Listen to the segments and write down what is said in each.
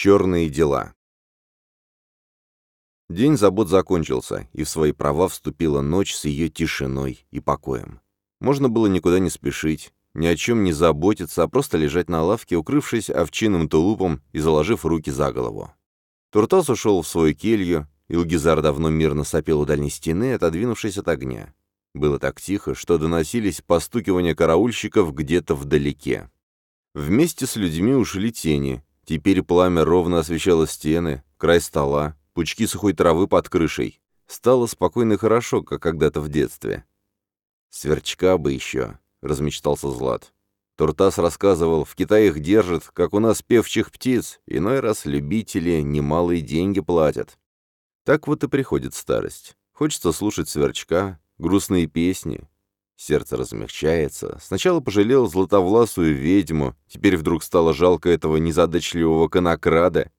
Черные дела. День забот закончился, и в свои права вступила ночь с ее тишиной и покоем. Можно было никуда не спешить, ни о чем не заботиться, а просто лежать на лавке, укрывшись овчинным тулупом и заложив руки за голову. Туртас ушел в свою келью, Илгизар давно мирно сопел у дальней стены, отодвинувшись от огня. Было так тихо, что доносились постукивания караульщиков где-то вдалеке. Вместе с людьми ушли тени. Теперь пламя ровно освещало стены, край стола, пучки сухой травы под крышей. Стало спокойно и хорошо, как когда-то в детстве. «Сверчка бы еще», — размечтался Злат. Туртас рассказывал, в Китае их держат, как у нас певчих птиц, иной раз любители немалые деньги платят. Так вот и приходит старость. Хочется слушать сверчка, грустные песни. Сердце размягчается. Сначала пожалел златовласую ведьму, теперь вдруг стало жалко этого незадачливого конокрада.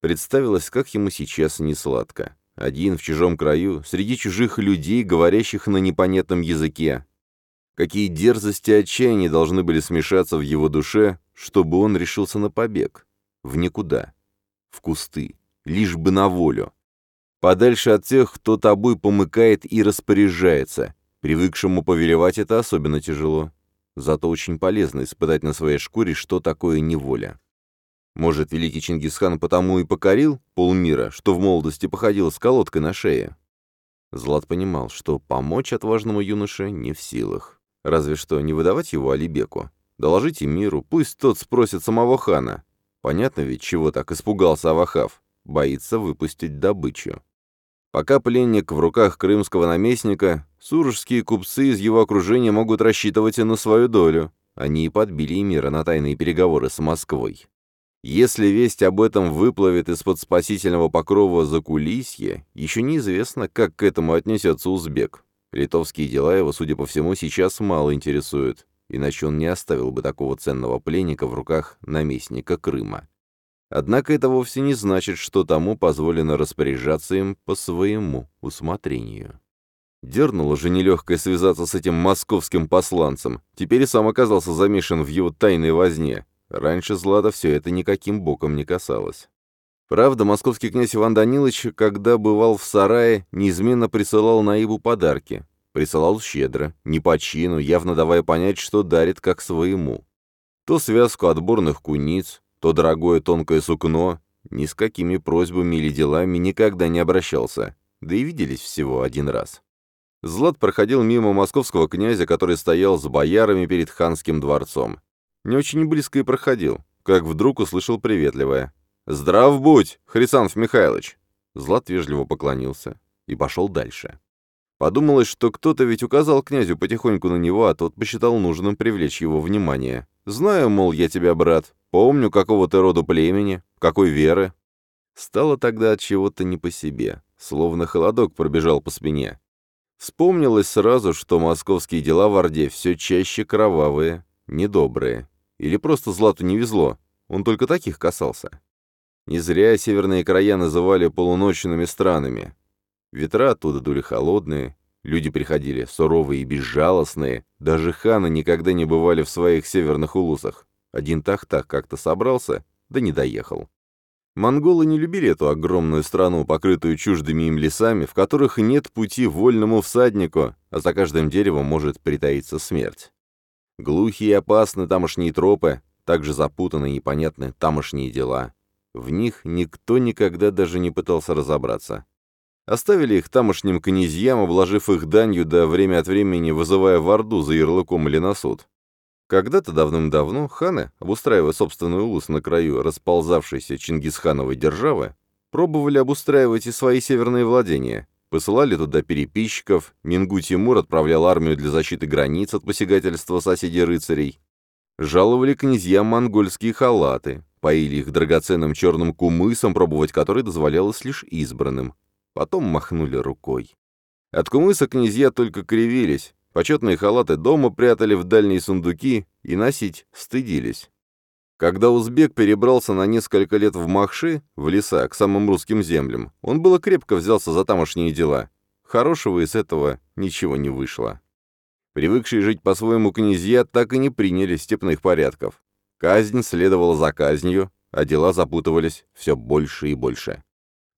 Представилось, как ему сейчас не сладко. Один в чужом краю, среди чужих людей, говорящих на непонятном языке, Какие дерзости отчаяния должны были смешаться в его душе, чтобы он решился на побег? В никуда. В кусты. Лишь бы на волю. Подальше от тех, кто тобой помыкает и распоряжается. Привыкшему повелевать это особенно тяжело. Зато очень полезно испытать на своей шкуре, что такое неволя. Может, великий Чингисхан потому и покорил полмира, что в молодости походил с колодкой на шее? Злат понимал, что помочь отважному юноше не в силах. Разве что не выдавать его Алибеку. Доложите миру, пусть тот спросит самого хана. Понятно ведь, чего так испугался Авахав. Боится выпустить добычу. Пока пленник в руках крымского наместника, суржские купцы из его окружения могут рассчитывать и на свою долю. Они и подбили мира на тайные переговоры с Москвой. Если весть об этом выплывет из-под спасительного покрова закулисья, еще неизвестно, как к этому отнесется узбек. Литовские дела его, судя по всему, сейчас мало интересуют, иначе он не оставил бы такого ценного пленника в руках наместника Крыма. Однако это вовсе не значит, что тому позволено распоряжаться им по своему усмотрению. Дернуло же нелегкое связаться с этим московским посланцем. Теперь и сам оказался замешан в его тайной возне. Раньше Злата все это никаким боком не касалось. Правда, московский князь Иван Данилович, когда бывал в сарае, неизменно присылал Наибу подарки. Присылал щедро, не по чину, явно давая понять, что дарит как своему. То связку отборных куниц, то дорогое тонкое сукно. Ни с какими просьбами или делами никогда не обращался, да и виделись всего один раз. Злат проходил мимо московского князя, который стоял с боярами перед ханским дворцом. Не очень близко и проходил, как вдруг услышал приветливое «Здрав будь, Хрисанф Михайлович!» Злат вежливо поклонился и пошел дальше. Подумалось, что кто-то ведь указал князю потихоньку на него, а тот посчитал нужным привлечь его внимание. «Знаю, мол, я тебя, брат, помню, какого ты роду племени, какой веры». Стало тогда от чего-то не по себе, словно холодок пробежал по спине. Вспомнилось сразу, что московские дела в Орде все чаще кровавые, недобрые. Или просто Злату не везло, он только таких касался. Не зря северные края называли полуночными странами. Ветра оттуда дули холодные, люди приходили суровые и безжалостные, даже ханы никогда не бывали в своих северных улусах. Один Тахтах как-то собрался, да не доехал. Монголы не любили эту огромную страну, покрытую чуждыми им лесами, в которых нет пути вольному всаднику, а за каждым деревом может притаиться смерть. Глухие и опасны тамошние тропы, также запутаны и непонятны тамошние дела. В них никто никогда даже не пытался разобраться. Оставили их тамошним князьям, обложив их данью, да время от времени вызывая в Орду за ярлыком или на суд. Когда-то давным-давно ханы, обустраивая собственную улус на краю расползавшейся Чингисхановой державы, пробовали обустраивать и свои северные владения, посылали туда переписчиков, Мингу Тимур отправлял армию для защиты границ от посягательства соседей рыцарей, жаловали князьям монгольские халаты, Поили их драгоценным черным кумысом, пробовать который дозволялось лишь избранным. Потом махнули рукой. От кумыса князья только кривились, почетные халаты дома прятали в дальние сундуки и носить стыдились. Когда узбек перебрался на несколько лет в Махши, в леса, к самым русским землям, он было крепко взялся за тамошние дела. Хорошего из этого ничего не вышло. Привыкшие жить по-своему князья так и не приняли степных порядков. Казнь следовала за казнью, а дела запутывались все больше и больше.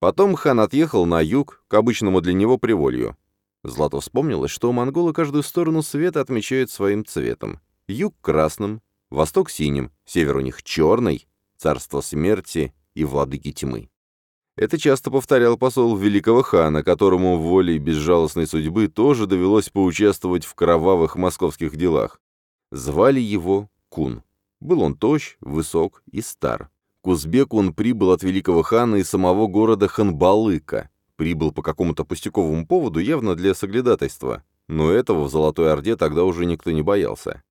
Потом хан отъехал на юг, к обычному для него приволью. Злато вспомнилось, что монголы каждую сторону света отмечают своим цветом. Юг — красным, восток — синим, север у них — черный, царство смерти и владыки тьмы. Это часто повторял посол великого хана, которому волей безжалостной судьбы тоже довелось поучаствовать в кровавых московских делах. Звали его Кун. Был он тощ, высок и стар. К Узбеку он прибыл от великого хана из самого города Ханбалыка. Прибыл по какому-то пустяковому поводу, явно для соглядатайства. Но этого в Золотой Орде тогда уже никто не боялся.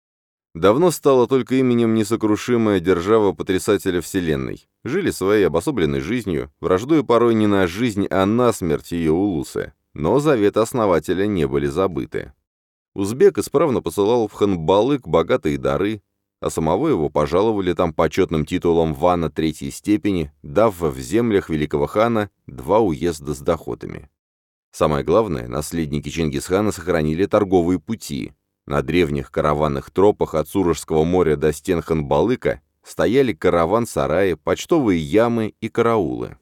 Давно стало только именем несокрушимая держава потрясателя Вселенной. Жили своей обособленной жизнью, враждуя порой не на жизнь, а на смерть ее улусы. Но заветы основателя не были забыты. Узбек исправно посылал в Ханбалык богатые дары, а самого его пожаловали там почетным титулом вана третьей степени, дав в землях великого хана два уезда с доходами. Самое главное, наследники Чингисхана сохранили торговые пути. На древних караванных тропах от Сурожского моря до стен Ханбалыка стояли караван-сараи, почтовые ямы и караулы.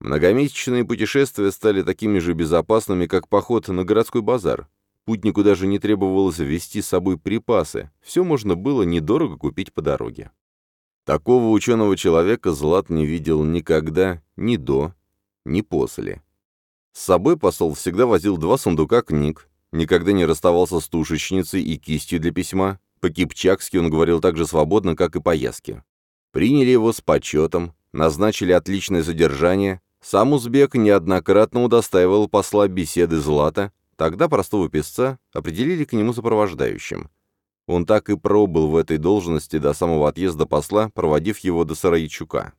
Многомесячные путешествия стали такими же безопасными, как поход на городской базар. Путнику даже не требовалось вести с собой припасы, все можно было недорого купить по дороге. Такого ученого человека Злат не видел никогда, ни до, ни после. С собой посол всегда возил два сундука книг, никогда не расставался с тушечницей и кистью для письма, по-кипчакски он говорил так же свободно, как и по-яски. Приняли его с почетом, назначили отличное содержание, сам узбек неоднократно удостаивал посла беседы Злата, Тогда простого писца определили к нему сопровождающим. Он так и пробыл в этой должности до самого отъезда посла, проводив его до Сараичука.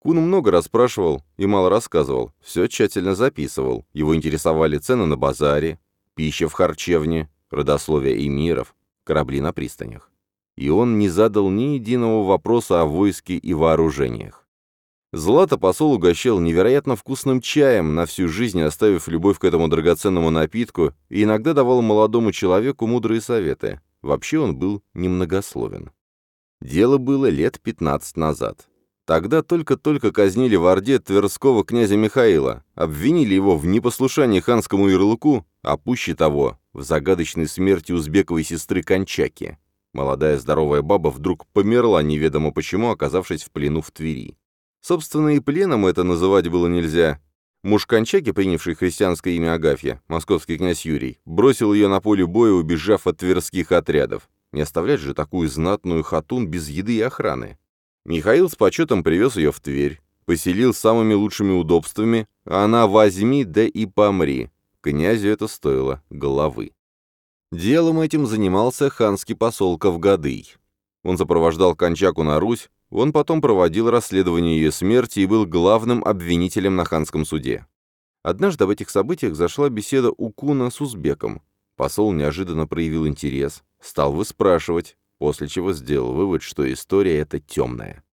Кун много расспрашивал и мало рассказывал, все тщательно записывал. Его интересовали цены на базаре, пища в харчевне, родословие эмиров, корабли на пристанях. И он не задал ни единого вопроса о войске и вооружениях. Злата посол угощал невероятно вкусным чаем, на всю жизнь оставив любовь к этому драгоценному напитку, и иногда давал молодому человеку мудрые советы. Вообще он был немногословен. Дело было лет 15 назад. Тогда только-только казнили в Орде Тверского князя Михаила, обвинили его в непослушании ханскому ярлыку, а пуще того, в загадочной смерти узбековой сестры Кончаки. Молодая здоровая баба вдруг померла неведомо почему, оказавшись в плену в Твери. Собственно, и пленом это называть было нельзя. Муж Кончаки, принявший христианское имя Агафья, московский князь Юрий, бросил ее на поле боя, убежав от тверских отрядов. Не оставлять же такую знатную хатун без еды и охраны. Михаил с почетом привез ее в Тверь, поселил самыми лучшими удобствами, а она возьми, да и помри. Князю это стоило головы. Делом этим занимался ханский посол Кавгадый. Он сопровождал Кончаку на Русь, он потом проводил расследование ее смерти и был главным обвинителем на ханском суде. Однажды в этих событиях зашла беседа у Куна с узбеком. Посол неожиданно проявил интерес, стал выспрашивать, после чего сделал вывод, что история эта темная.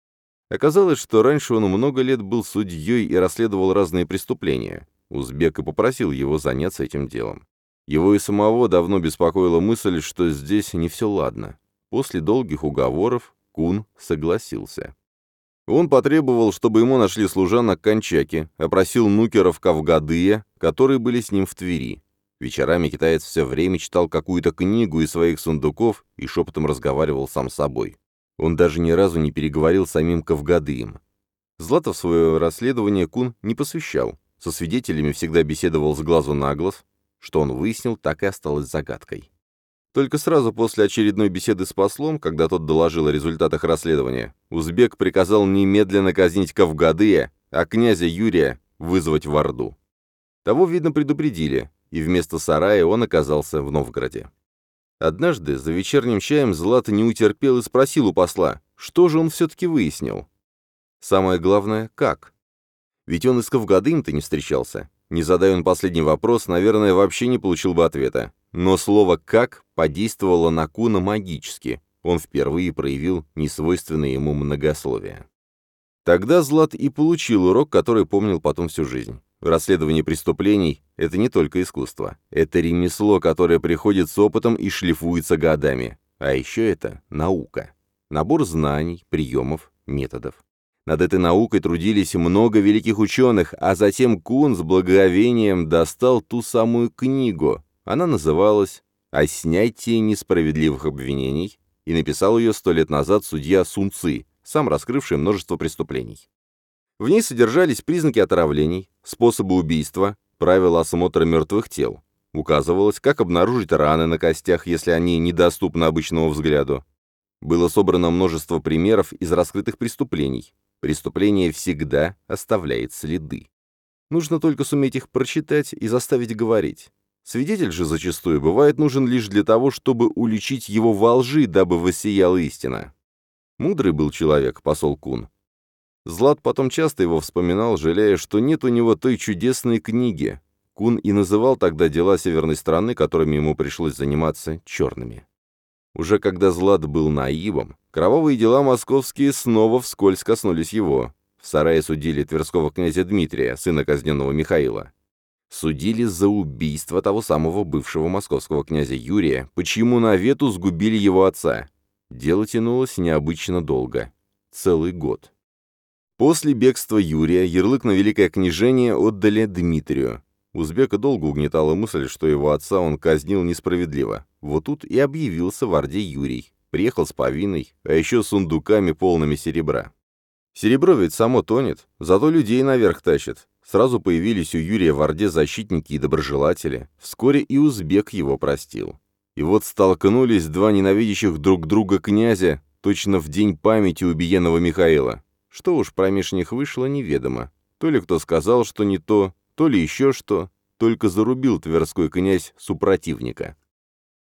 Оказалось, что раньше он много лет был судьей и расследовал разные преступления. Узбек и попросил его заняться этим делом. Его и самого давно беспокоила мысль, что здесь не все ладно. После долгих уговоров Кун согласился. Он потребовал, чтобы ему нашли служанок Кончаки, опросил нукеров Кавгадыя, которые были с ним в Твери. Вечерами китаец все время читал какую-то книгу из своих сундуков и шепотом разговаривал сам с собой. Он даже ни разу не переговорил с самим Кавгадыем. Златов свое расследование Кун не посвящал. Со свидетелями всегда беседовал с глазу на глаз. Что он выяснил, так и осталось загадкой. Только сразу после очередной беседы с послом, когда тот доложил о результатах расследования, узбек приказал немедленно казнить Кавгадыя, а князя Юрия вызвать в Орду. Того, видно, предупредили, и вместо сарая он оказался в Новгороде. Однажды за вечерним чаем Злата не утерпел и спросил у посла, что же он все-таки выяснил. Самое главное, как? Ведь он и с Кавгадым-то не встречался. Не задая он последний вопрос, наверное, вообще не получил бы ответа. Но слово «как» подействовало на Куна магически. Он впервые проявил несвойственное ему многословие. Тогда Злат и получил урок, который помнил потом всю жизнь. Расследование преступлений — это не только искусство. Это ремесло, которое приходит с опытом и шлифуется годами. А еще это наука. Набор знаний, приемов, методов. Над этой наукой трудились много великих ученых, а затем Кун с благоговением достал ту самую книгу. Она называлась «О снятии несправедливых обвинений» и написал ее сто лет назад судья Сун Ци, сам раскрывший множество преступлений. В ней содержались признаки отравлений, способы убийства, правила осмотра мертвых тел. Указывалось, как обнаружить раны на костях, если они недоступны обычному взгляду. Было собрано множество примеров из раскрытых преступлений. Преступление всегда оставляет следы. Нужно только суметь их прочитать и заставить говорить. Свидетель же зачастую бывает нужен лишь для того, чтобы уличить его во лжи, дабы воссияла истина. Мудрый был человек, посол Кун. Злат потом часто его вспоминал, жалея, что нет у него той чудесной книги. Кун и называл тогда дела северной страны, которыми ему пришлось заниматься, черными. Уже когда Злат был наивом, кровавые дела московские снова вскользь коснулись его. В сарае судили тверского князя Дмитрия, сына казненного Михаила. Судили за убийство того самого бывшего московского князя Юрия, почему навету сгубили его отца. Дело тянулось необычно долго. Целый год. После бегства Юрия ярлык на великое княжение отдали Дмитрию. Узбека долго угнетала мысль, что его отца он казнил несправедливо. Вот тут и объявился в Орде Юрий. Приехал с повинной, а еще с сундуками полными серебра. Серебро ведь само тонет, зато людей наверх тащит. Сразу появились у Юрия в Орде защитники и доброжелатели. Вскоре и узбек его простил. И вот столкнулись два ненавидящих друг друга князя точно в день памяти убиенного Михаила. Что уж промеж них вышло, неведомо. То ли кто сказал, что не то, то ли еще что. Только зарубил Тверской князь супротивника.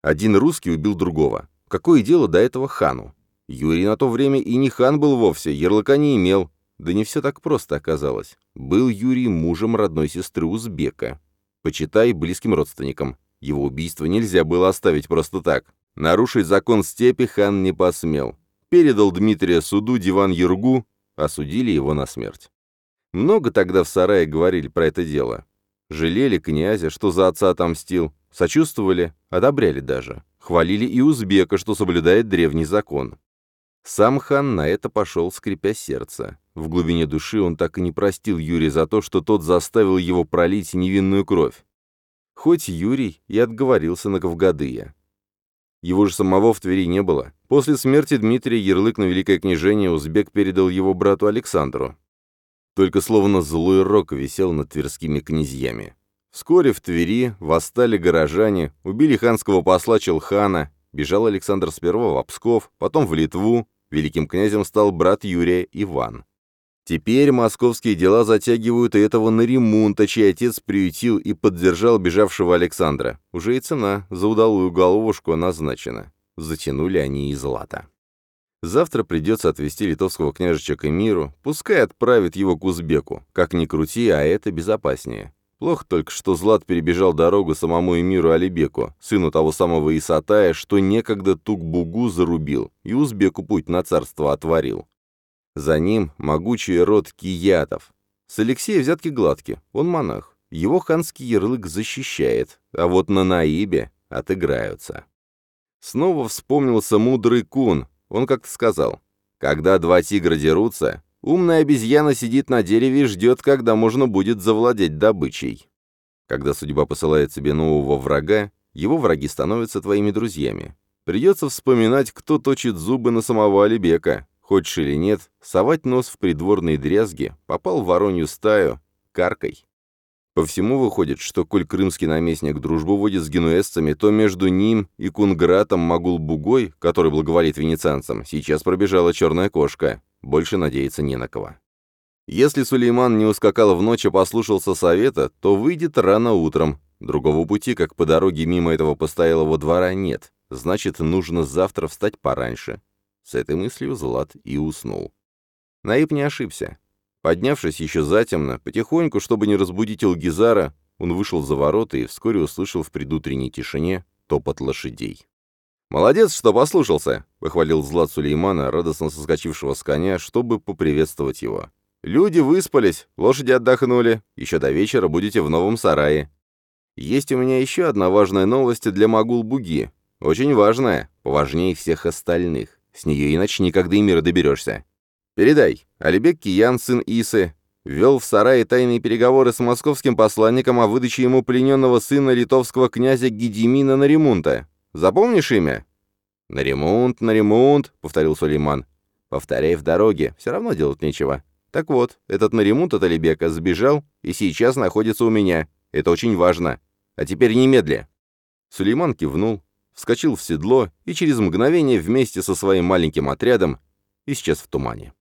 Один русский убил другого. Какое дело до этого хану? Юрий на то время и не хан был вовсе, ярлыка не имел, да не все так просто оказалось. Был Юрий мужем родной сестры Узбека. Почитай, близким родственником. Его убийство нельзя было оставить просто так. Нарушить закон степи хан не посмел. Передал Дмитрия суду диван Ергу, осудили его на смерть. Много тогда в сарае говорили про это дело. Жалели князя, что за отца отомстил, сочувствовали, одобряли даже. Хвалили и узбека, что соблюдает древний закон. Сам хан на это пошел, скрипя сердце. В глубине души он так и не простил Юрия за то, что тот заставил его пролить невинную кровь. Хоть Юрий и отговорился на Кавгадыя. Его же самого в Твери не было. После смерти Дмитрия ярлык на Великое княжение узбек передал его брату Александру. Только словно злой рок висел над тверскими князьями. Вскоре в Твери восстали горожане, убили ханского посла Челхана, бежал Александр сперва в Псков, потом в Литву, Великим князем стал брат Юрия Иван. Теперь московские дела затягивают и этого Наримунта, чей отец приютил и поддержал бежавшего Александра. Уже и цена за удалую головушку назначена. Затянули они и злато. Завтра придется отвезти литовского княжича к Эмиру, пускай отправит его к узбеку. Как ни крути, а это безопаснее. Плохо только, что Злат перебежал дорогу самому Эмиру Алибеку, сыну того самого Исатая, что некогда Тук-Бугу зарубил и узбеку путь на царство отворил. За ним могучий род киятов. С Алексея взятки гладки, он монах. Его ханский ярлык защищает, а вот на Наибе отыграются. Снова вспомнился мудрый кун. Он как-то сказал, «Когда два тигра дерутся, Умная обезьяна сидит на дереве и ждет, когда можно будет завладеть добычей. Когда судьба посылает тебе нового врага, его враги становятся твоими друзьями. Придется вспоминать, кто точит зубы на самого Алибека. Хочешь или нет, совать нос в придворные дрязги, попал в воронью стаю, каркой. По всему выходит, что коль крымский наместник дружбу водит с генуэзцами, то между ним и кунгратом Магул-Бугой, который благоволит венецианцам, сейчас пробежала черная кошка. Больше надеяться не на кого. Если Сулейман не ускакал в ночь и послушался совета, то выйдет рано утром. Другого пути, как по дороге мимо этого постоялого двора, нет. Значит, нужно завтра встать пораньше. С этой мыслью Злат и уснул. Наиб не ошибся. Поднявшись еще затемно, потихоньку, чтобы не разбудить Элгизара, он вышел за ворота и вскоре услышал в предутренней тишине топот лошадей. «Молодец, что послушался», — похвалил Злат Сулеймана, радостно соскочившего с коня, чтобы поприветствовать его. «Люди выспались, лошади отдохнули, еще до вечера будете в новом сарае. Есть у меня еще одна важная новость для Магул-Буги. Очень важная, поважнее всех остальных. С нее иначе никогда и мира доберешься. Передай, Алибек Киян, сын Исы, вел в сарае тайные переговоры с московским посланником о выдаче ему плененного сына литовского князя Гедемина Наримунта. Запомнишь имя?» «Наримунт, Наримунт», — повторил Сулейман. «Повторяй в дороге, все равно делать нечего. Так вот, этот Наримунт от Алибека сбежал и сейчас находится у меня. Это очень важно. А теперь немедля». Сулейман кивнул, вскочил в седло и через мгновение вместе со своим маленьким отрядом исчез в тумане.